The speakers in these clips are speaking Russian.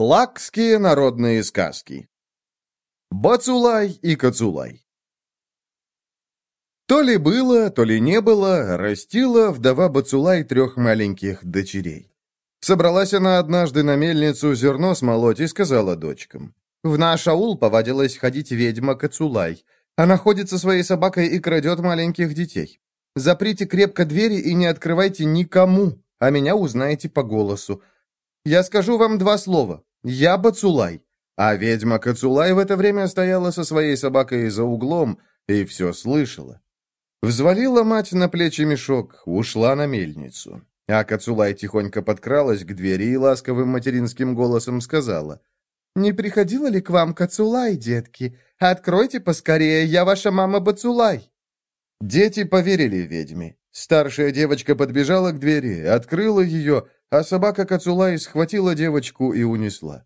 Лакские народные сказки. Бацулай и Кацулай. То ли было, то ли не было, растила вдова Бацулай трех маленьких дочерей. Собралась она однажды на мельницу зерно смолоть и сказала дочкам. «В наш аул повадилась ходить ведьма Кацулай. Она ходит со своей собакой и крадет маленьких детей. Заприте крепко двери и не открывайте никому, а меня узнаете по голосу. Я скажу вам два слова. Я Бацулай. А ведьма Кацулай в это время стояла со своей собакой за углом и все слышала. Взвалила мать на плечи мешок, ушла на мельницу. А Кацулай тихонько подкралась к двери и ласковым материнским голосом сказала, «Не приходила ли к вам Кацулай, детки? Откройте поскорее, я ваша мама Бацулай». Дети поверили ведьме. Старшая девочка подбежала к двери, открыла ее, а собака Кацулай схватила девочку и унесла.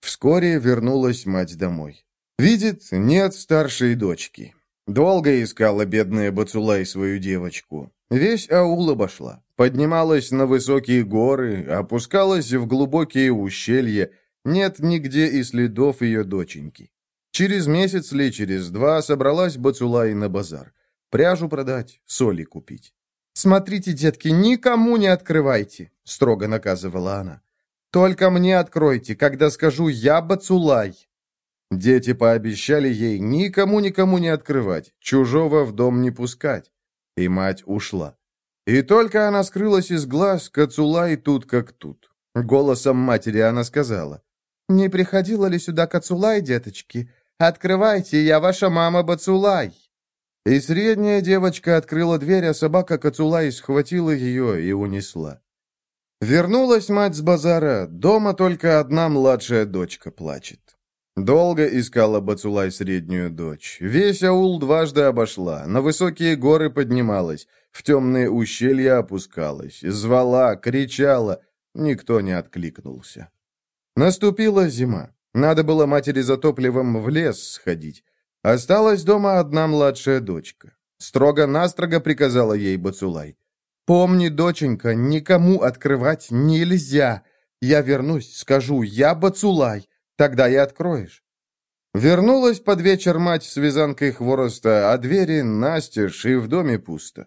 Вскоре вернулась мать домой. Видит, нет старшей дочки. Долго искала бедная Бацулай свою девочку. Весь аул обошла. Поднималась на высокие горы, опускалась в глубокие ущелья. Нет нигде и следов ее доченьки. Через месяц ли, через два собралась Бацулай на базар. Пряжу продать, соли купить. «Смотрите, детки, никому не открывайте!» — строго наказывала она. «Только мне откройте, когда скажу «я Бацулай». Дети пообещали ей никому-никому не открывать, чужого в дом не пускать. И мать ушла. И только она скрылась из глаз, Кацулай тут как тут. Голосом матери она сказала. «Не приходила ли сюда Кацулай, деточки? Открывайте, я ваша мама Бацулай». И средняя девочка открыла дверь, а собака Кацулай схватила ее и унесла. Вернулась мать с базара, дома только одна младшая дочка плачет. Долго искала Бацулай среднюю дочь. Весь аул дважды обошла, на высокие горы поднималась, в темные ущелья опускалась, звала, кричала, никто не откликнулся. Наступила зима. Надо было матери за топливом в лес сходить. Осталась дома одна младшая дочка. Строго-настрого приказала ей Бацулай. «Помни, доченька, никому открывать нельзя. Я вернусь, скажу, я Бацулай, тогда и откроешь». Вернулась под вечер мать с вязанкой хвороста, а двери настежь, и в доме пусто.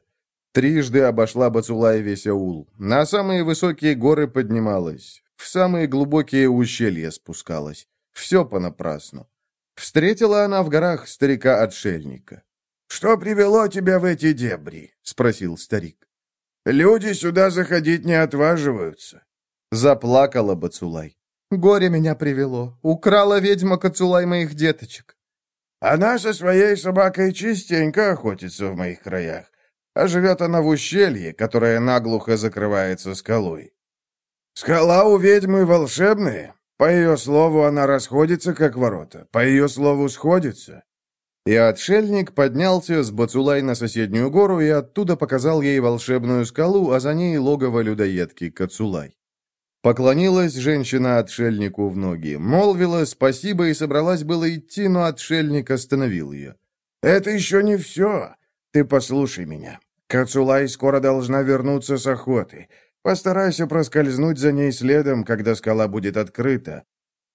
Трижды обошла Бацулай весь аул. На самые высокие горы поднималась, в самые глубокие ущелья спускалась. Все понапрасну. Встретила она в горах старика-отшельника. «Что привело тебя в эти дебри?» — спросил старик. «Люди сюда заходить не отваживаются». Заплакала Бацулай. «Горе меня привело. Украла ведьма Кацулай моих деточек». «Она со своей собакой частенько охотится в моих краях, а живет она в ущелье, которое наглухо закрывается скалой. Скала у ведьмы волшебная, по ее слову, она расходится, как ворота. По ее слову, сходится. И отшельник поднялся с Бацулай на соседнюю гору и оттуда показал ей волшебную скалу, а за ней логово людоедки Кацулай. Поклонилась женщина отшельнику в ноги, молвила спасибо и собралась было идти, но отшельник остановил ее. «Это еще не все. Ты послушай меня. Кацулай скоро должна вернуться с охоты. Постарайся проскользнуть за ней следом, когда скала будет открыта.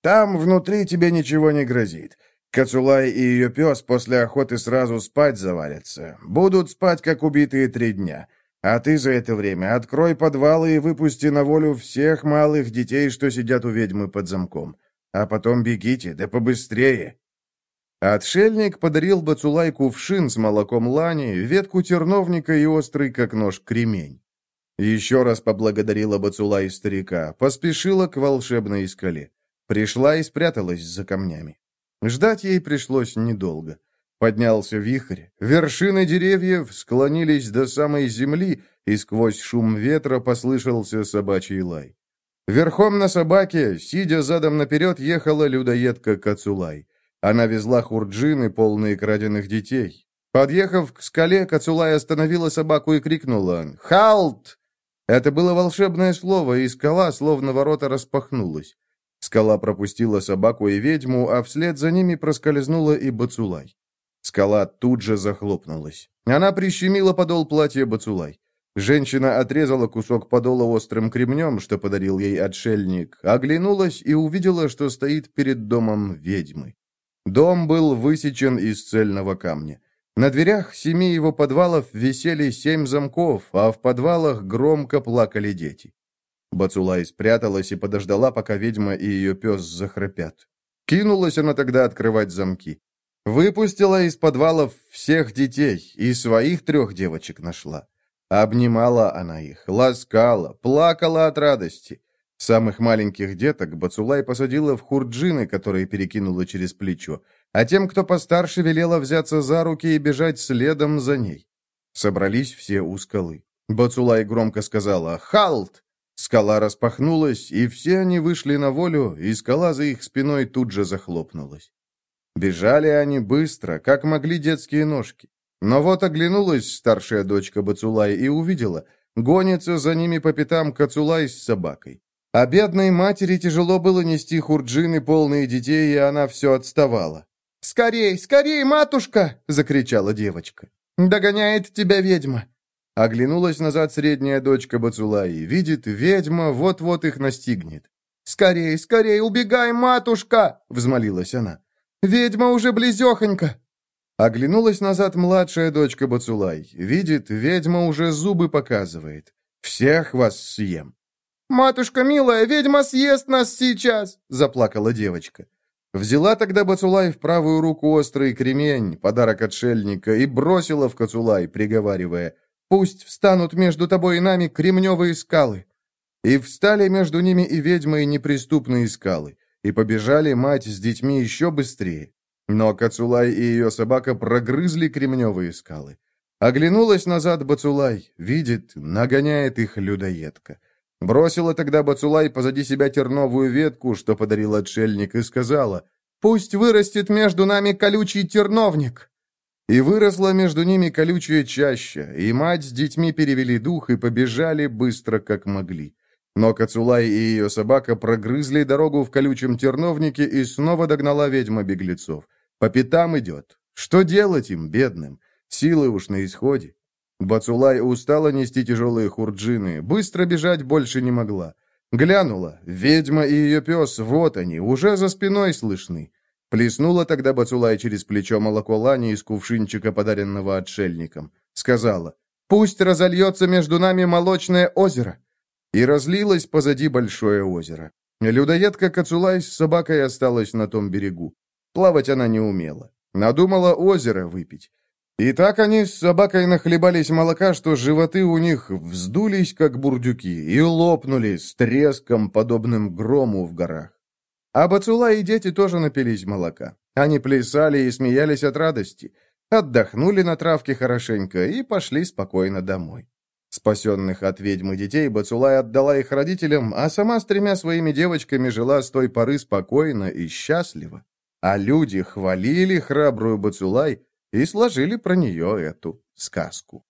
Там внутри тебе ничего не грозит. Кацулай и ее пес после охоты сразу спать завалятся. Будут спать, как убитые три дня. А ты за это время открой подвалы и выпусти на волю всех малых детей, что сидят у ведьмы под замком. А потом бегите, да побыстрее. Отшельник подарил Бацулай кувшин с молоком лани, ветку терновника и острый, как нож, кремень. Еще раз поблагодарила Бацула и старика, поспешила к волшебной скале. Пришла и спряталась за камнями. Ждать ей пришлось недолго. Поднялся вихрь, вершины деревьев склонились до самой земли, и сквозь шум ветра послышался собачий лай. Верхом на собаке, сидя задом наперед, ехала людоедка Кацулай. Она везла хурджины, полные краденных детей. Подъехав к скале, Кацулай остановила собаку и крикнула «Халт!» Это было волшебное слово, и скала, словно ворота, распахнулась. Скала пропустила собаку и ведьму, а вслед за ними проскользнула и Бацулай. Скала тут же захлопнулась. Она прищемила подол платья Бацулай. Женщина отрезала кусок подола острым кремнем, что подарил ей отшельник, оглянулась и увидела, что стоит перед домом ведьмы. Дом был высечен из цельного камня. На дверях семи его подвалов висели семь замков, а в подвалах громко плакали дети. Бацулай спряталась и подождала, пока ведьма и ее пес захрапят. Кинулась она тогда открывать замки. Выпустила из подвалов всех детей и своих трех девочек нашла. Обнимала она их, ласкала, плакала от радости. Самых маленьких деток Бацулай посадила в хурджины, которые перекинула через плечо, а тем, кто постарше, велела взяться за руки и бежать следом за ней. Собрались все у скалы. Бацулай громко сказала «Халт!». Скала распахнулась, и все они вышли на волю, и скала за их спиной тут же захлопнулась. Бежали они быстро, как могли детские ножки. Но вот оглянулась старшая дочка Бацулай и увидела, гонится за ними по пятам Кацулай с собакой. А бедной матери тяжело было нести хурджины, полные детей, и она все отставала. «Скорей, скорей, матушка!» — закричала девочка. «Догоняет тебя ведьма!» Оглянулась назад средняя дочка Бацулаи. Видит, ведьма вот-вот их настигнет. «Скорей, скорей, убегай, матушка!» — взмолилась она. «Ведьма уже близехонько!» Оглянулась назад младшая дочка Бацулай. Видит, ведьма уже зубы показывает. «Всех вас съем!» «Матушка милая, ведьма съест нас сейчас!» — заплакала девочка. Взяла тогда Бацулай в правую руку острый кремень, подарок отшельника, и бросила в Кацулай, приговаривая, «Пусть встанут между тобой и нами кремневые скалы!» И встали между ними и ведьмой неприступные скалы, и побежали мать с детьми еще быстрее. Но Кацулай и ее собака прогрызли кремневые скалы. Оглянулась назад Бацулай, видит, нагоняет их людоедка. Бросила тогда Бацулай позади себя терновую ветку, что подарил отшельник, и сказала, «Пусть вырастет между нами колючий терновник». И выросла между ними колючая чаща, и мать с детьми перевели дух и побежали быстро, как могли. Но Кацулай и ее собака прогрызли дорогу в колючем терновнике, и снова догнала ведьма беглецов. По пятам идет. Что делать им, бедным? Силы уж на исходе. Бацулай устала нести тяжелые хурджины, быстро бежать больше не могла. Глянула, ведьма и ее пес, вот они, уже за спиной слышны. Плеснула тогда Бацулай через плечо молоко Лани из кувшинчика, подаренного отшельником. Сказала, «Пусть разольется между нами молочное озеро». И разлилось позади большое озеро. Людоедка Кацулай с собакой осталась на том берегу. Плавать она не умела. Надумала озеро выпить. И так они с собакой нахлебались молока, что животы у них вздулись, как бурдюки, и лопнули с треском, подобным грому в горах. А Бацула и дети тоже напились молока. Они плясали и смеялись от радости, отдохнули на травке хорошенько и пошли спокойно домой. Спасенных от ведьмы детей Бацулай отдала их родителям, а сама с тремя своими девочками жила с той поры спокойно и счастливо. А люди хвалили храбрую Бацулай и сложили про нее эту сказку.